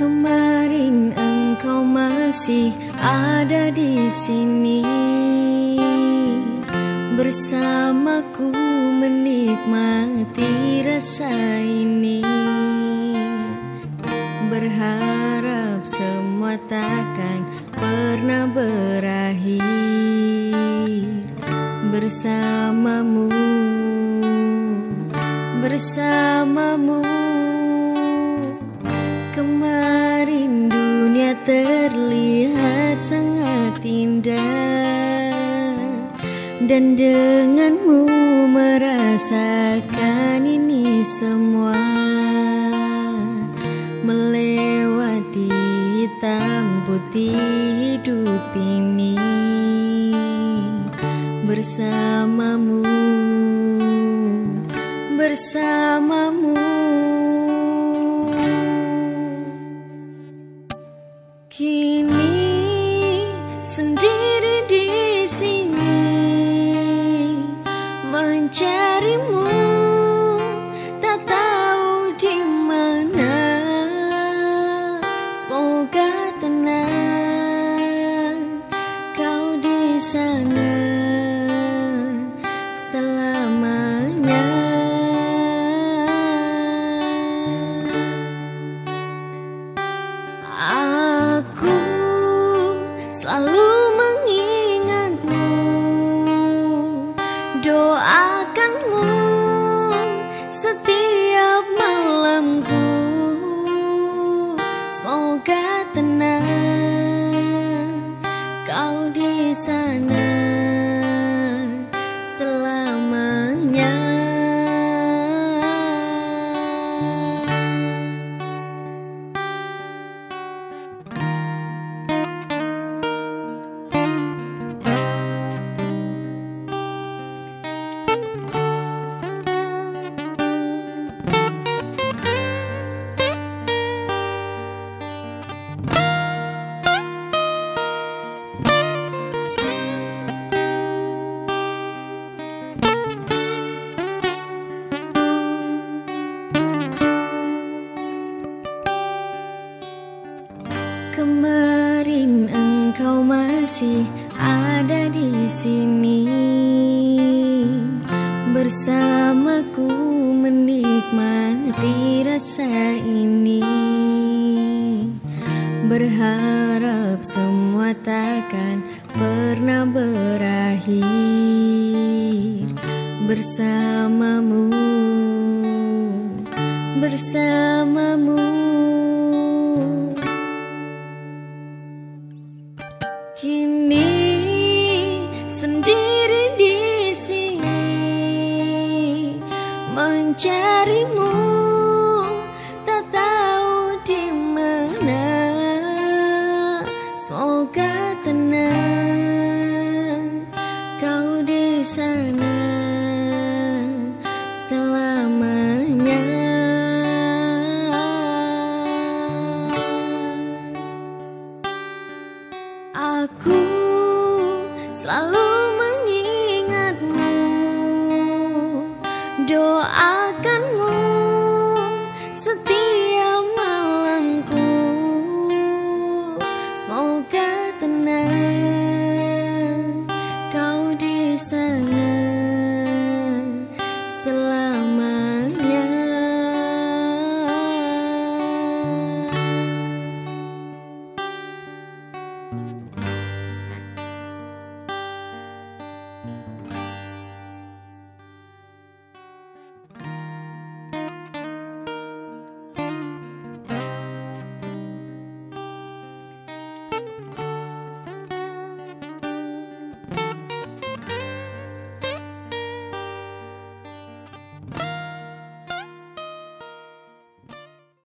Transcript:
Kemarin engkau masih ada di sini. Bersamaku menikmati rasa ini. Berharap semua takkan pernah berakhir. Bersamamu bersamamu. Kemarin dunia terlihat sangat indah. Dan denganmu merasakan ini semua. Melewati hitam putih hidup ini. Bersamamu bersamamu. Kini sendiri di sini mencarimu tak tahu di mana. Semoga tenang kau di sana semoga tenang kau di sana masih ada di sini. Bersamaku menikmati rasa ini. Berharap semua takkan pernah berakhir. Bersamamu bersamamu mencarimu tak tahu di mana. Semoga tenang kau di sana doakanmu setiap malamku. Semoga tenang kau di sana selamanya.